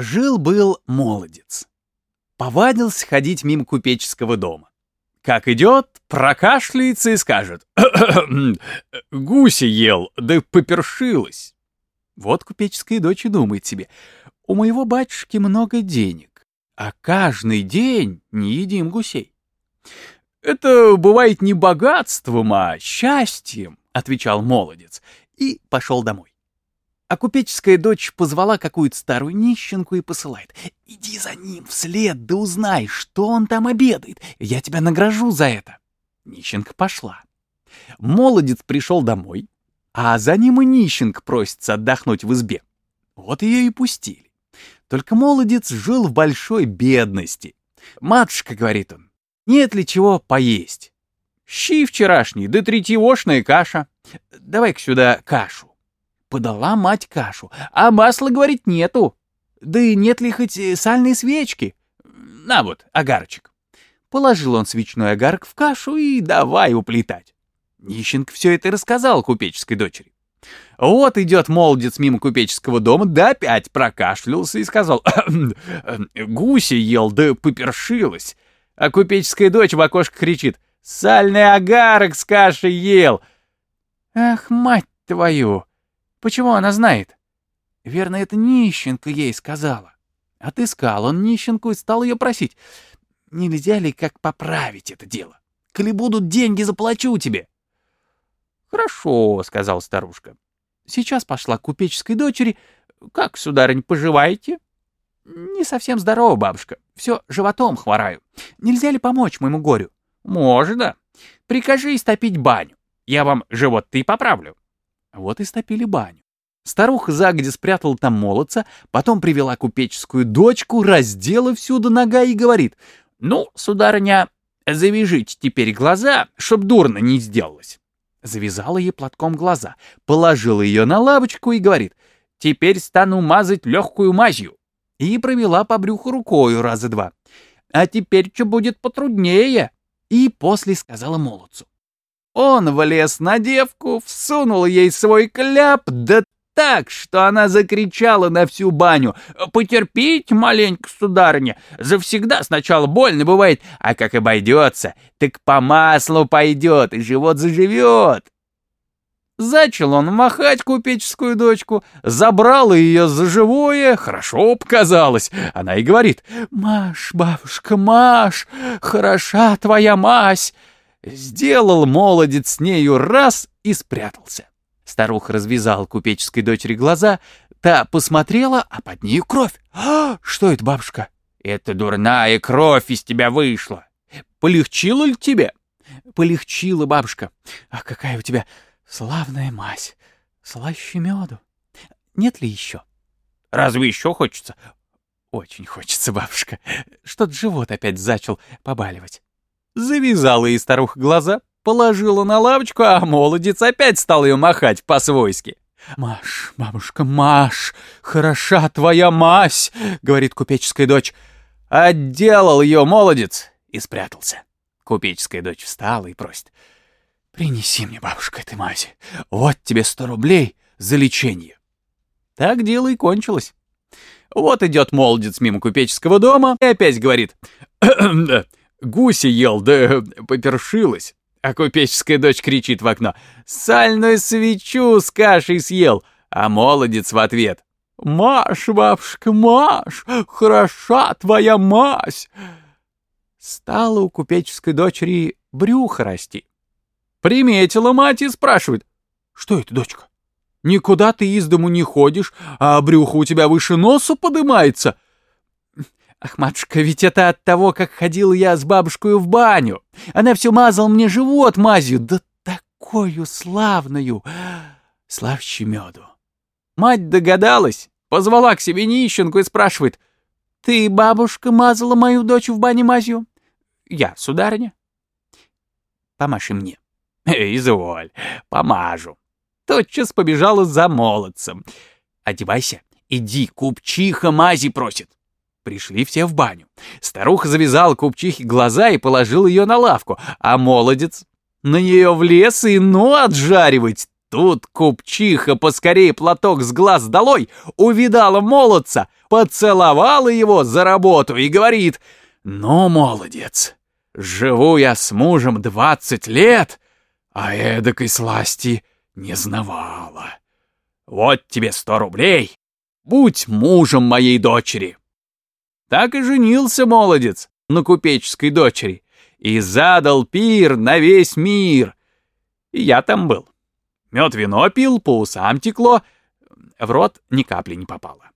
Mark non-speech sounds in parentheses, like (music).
Жил-был молодец. Повадился ходить мимо купеческого дома. Как идет, прокашляется и скажет «Гуси ел, да попершилась». Вот купеческая дочь и думает себе «У моего батюшки много денег, а каждый день не едим гусей». «Это бывает не богатством, а счастьем», — отвечал молодец, и пошел домой. А купеческая дочь позвала какую-то старую нищенку и посылает. «Иди за ним вслед, да узнай, что он там обедает. Я тебя награжу за это». Нищенка пошла. Молодец пришел домой, а за ним и нищенка просится отдохнуть в избе. Вот ее и пустили. Только молодец жил в большой бедности. «Матушка», — говорит он, — «нет ли чего поесть?» «Щи вчерашние, да третьевошная каша. Давай-ка сюда кашу». Подала мать кашу, а масла, говорит, нету. Да и нет ли хоть э, сальной свечки? На вот, агарочек. Положил он свечной агарок в кашу и давай уплетать. Нищенко все это рассказал купеческой дочери. Вот идет молодец мимо купеческого дома, да опять прокашлялся и сказал, «Гуси ел, да попершилась». А купеческая дочь в окошко кричит, «Сальный агарок с кашей ел». «Ах, мать твою!» Почему она знает? Верно, это нищенка ей сказала. Отыскал он нищенку и стал ее просить. Нельзя ли как поправить это дело? Коли будут деньги, заплачу тебе. Хорошо, сказал старушка. Сейчас пошла к купеческой дочери. Как, сударынь, поживаете? Не совсем здорово, бабушка. Все животом хвораю. Нельзя ли помочь моему горю? Можно. Прикажи истопить баню. Я вам живот-то и поправлю. Вот и стопили баню. Старуха загоди спрятала там молодца, потом привела купеческую дочку, раздела всюду нога и говорит, «Ну, сударыня, завяжите теперь глаза, чтоб дурно не сделалось». Завязала ей платком глаза, положила ее на лавочку и говорит, «Теперь стану мазать легкую мазью». И провела по брюху рукою раза два. «А теперь что будет потруднее?» И после сказала молодцу, он влез на девку, всунул ей свой кляп, да так, что она закричала на всю баню. «Потерпите маленько, сударыня, завсегда сначала больно бывает, а как обойдется, так по маслу пойдет и живот заживет». Зачал он махать купеческую дочку, забрал ее за живое, хорошо показалось. Она и говорит, «Маш, бабушка, Маш, хороша твоя мазь!» Сделал молодец с нею раз и спрятался. Старуха развязала купеческой дочери глаза, та посмотрела, а под нею кровь. «А, что это, бабушка?» «Это дурная кровь из тебя вышла. Полегчило ли тебе?» «Полегчило, бабушка. Ах, какая у тебя славная мазь, слаще меду. Нет ли еще?» «Разве еще хочется?» «Очень хочется, бабушка. Что-то живот опять зачал побаливать». Завязала ей старуха глаза, положила на лавочку, а молодец опять стал ее махать по-свойски. «Маш, бабушка, Маш, хороша твоя мазь!» — говорит купеческая дочь. Отделал ее молодец и спрятался. Купеческая дочь встала и просит. «Принеси мне, бабушка, этой мази. Вот тебе сто рублей за лечение». Так дело и кончилось. Вот идет молодец мимо купеческого дома и опять говорит. (clears throat) Гуси ел, да попершилась. А купеческая дочь кричит в окно. «Сальную свечу с кашей съел!» А молодец в ответ. «Маш, бабушка, Маш, хороша твоя мазь!» Стала у купеческой дочери брюхо расти. Приметила мать и спрашивает. «Что это, дочка? Никуда ты из дому не ходишь, а брюхо у тебя выше носу подымается?» Ах, матушка, ведь это от того, как ходил я с бабушкой в баню. Она все мазала мне живот мазью, да такую славную, славче меду. Мать догадалась, позвала к себе нищенку и спрашивает, «Ты, бабушка, мазала мою дочь в бане мазью?» «Я, сударыня». «Помаши мне». «Изволь, помажу». Тотчас побежала за молодцем. «Одевайся, иди, купчиха мази просит». Пришли все в баню. Старуха завязала купчихе глаза и положила ее на лавку, а молодец на нее влез и ну отжаривать. Тут купчиха поскорее платок с глаз долой, увидала молодца, поцеловала его за работу и говорит, «Ну, молодец, живу я с мужем двадцать лет, а эдакой сласти не знавала. Вот тебе сто рублей, будь мужем моей дочери». Так и женился молодец на купеческой дочери и задал пир на весь мир. И я там был. Мед вино пил, по усам текло, в рот ни капли не попало.